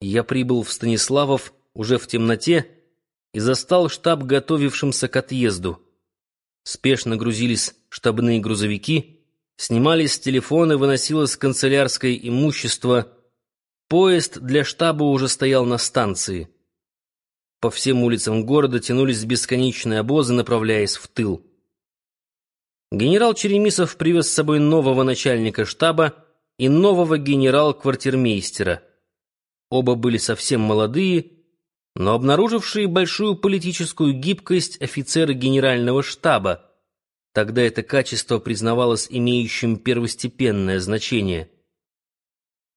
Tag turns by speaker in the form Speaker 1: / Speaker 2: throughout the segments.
Speaker 1: Я прибыл в Станиславов уже в темноте и застал штаб готовившимся к отъезду. Спешно грузились штабные грузовики, снимались телефоны, выносилось канцелярское имущество. Поезд для штаба уже стоял на станции. По всем улицам города тянулись бесконечные обозы, направляясь в тыл. Генерал Черемисов привез с собой нового начальника штаба и нового генерал-квартирмейстера — Оба были совсем молодые, но обнаружившие большую политическую гибкость офицеры генерального штаба. Тогда это качество признавалось имеющим первостепенное значение.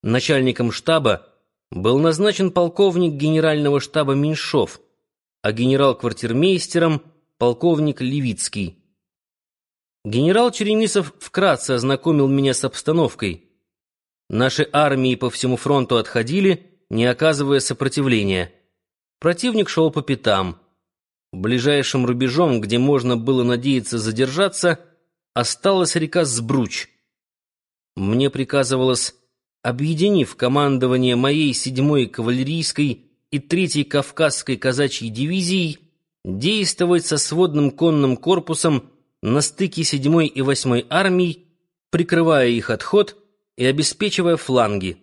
Speaker 1: Начальником штаба был назначен полковник генерального штаба Меньшов, а генерал-квартирмейстером — полковник Левицкий. Генерал Черемисов вкратце ознакомил меня с обстановкой. Наши армии по всему фронту отходили — не оказывая сопротивления. Противник шел по пятам. Ближайшим рубежом, где можно было надеяться задержаться, осталась река Сбруч. Мне приказывалось, объединив командование моей седьмой кавалерийской и третьей кавказской казачьей дивизией, действовать со сводным конным корпусом на стыке седьмой и восьмой армий, прикрывая их отход и обеспечивая фланги.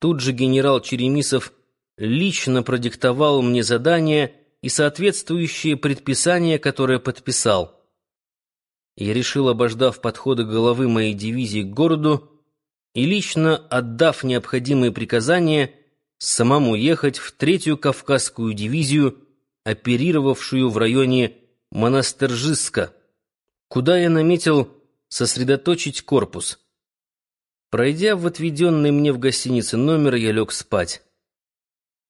Speaker 1: Тут же генерал Черемисов лично продиктовал мне задание и соответствующие предписания, которые подписал. Я решил, обождав подхода головы моей дивизии к городу и лично отдав необходимые приказания, самому ехать в третью Кавказскую дивизию, оперировавшую в районе Монастыржиска, куда я наметил сосредоточить корпус. Пройдя в отведенный мне в гостинице номер, я лег спать.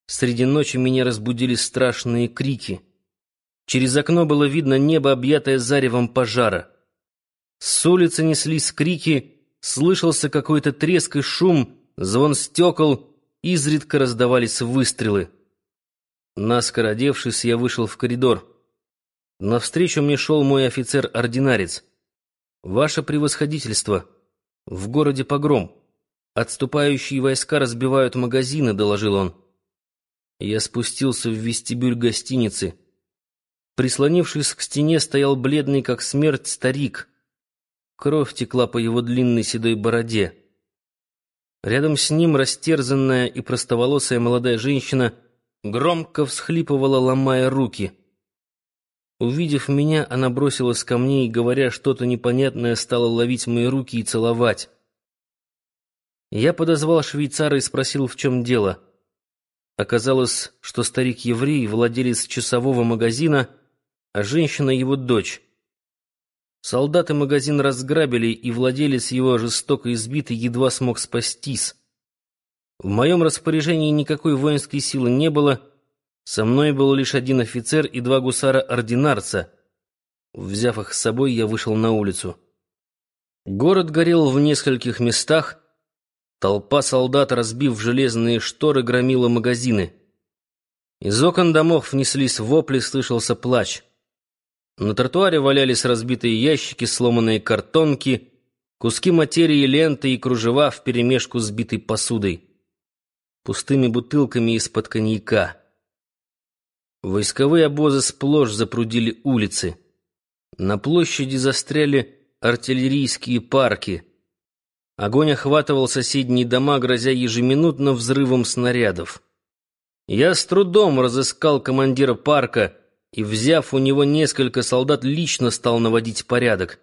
Speaker 1: Среди ночи меня разбудили страшные крики. Через окно было видно небо, объятое заревом пожара. С улицы неслись крики, слышался какой-то треск и шум, звон стекол, изредка раздавались выстрелы. Наскоро одевшись, я вышел в коридор. Навстречу мне шел мой офицер-ординарец. «Ваше превосходительство!» «В городе погром. Отступающие войска разбивают магазины», — доложил он. Я спустился в вестибюль гостиницы. Прислонившись к стене, стоял бледный, как смерть, старик. Кровь текла по его длинной седой бороде. Рядом с ним растерзанная и простоволосая молодая женщина громко всхлипывала, ломая руки. Увидев меня, она бросилась ко мне и, говоря что-то непонятное, стала ловить мои руки и целовать. Я подозвал швейцара и спросил, в чем дело. Оказалось, что старик-еврей — владелец часового магазина, а женщина — его дочь. Солдаты магазин разграбили, и владелец его, жестоко избитый, едва смог спастись. В моем распоряжении никакой воинской силы не было — со мной был лишь один офицер и два гусара-ординарца. Взяв их с собой, я вышел на улицу. Город горел в нескольких местах. Толпа солдат, разбив железные шторы, громила магазины. Из окон домов внеслись вопли, слышался плач. На тротуаре валялись разбитые ящики, сломанные картонки, куски материи, ленты и кружева вперемешку с битой посудой. Пустыми бутылками из-под коньяка. Войсковые обозы сплошь запрудили улицы. На площади застряли артиллерийские парки. Огонь охватывал соседние дома, грозя ежеминутно взрывом снарядов. Я с трудом разыскал командира парка и, взяв у него несколько солдат, лично стал наводить порядок.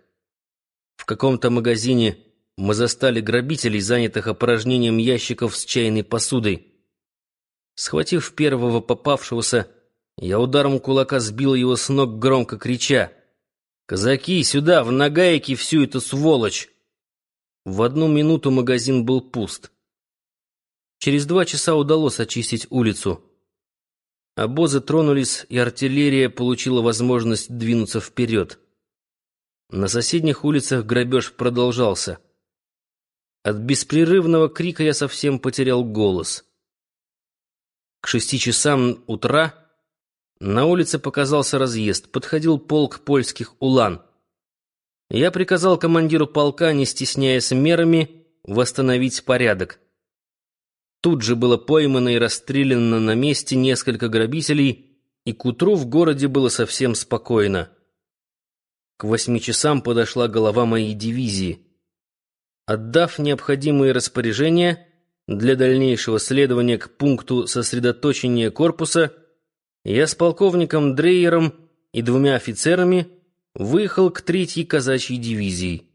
Speaker 1: В каком-то магазине мы застали грабителей, занятых опорожнением ящиков с чайной посудой. Схватив первого попавшегося, я ударом кулака сбил его с ног, громко крича. «Казаки, сюда, в нагайки всю эту сволочь!» В одну минуту магазин был пуст. Через два часа удалось очистить улицу. Обозы тронулись, и артиллерия получила возможность двинуться вперед. На соседних улицах грабеж продолжался. От беспрерывного крика я совсем потерял голос. К шести часам утра на улице показался разъезд, подходил полк польских улан. Я приказал командиру полка, не стесняясь мерами, восстановить порядок. Тут же было поймано и расстреляно на месте несколько грабителей, и к утру в городе было совсем спокойно. К восьми часам подошла голова моей дивизии. Отдав необходимые распоряжения для дальнейшего следования к пункту сосредоточения корпуса, я с полковником Дрейером и двумя офицерами выехал к третьей казачьей дивизии.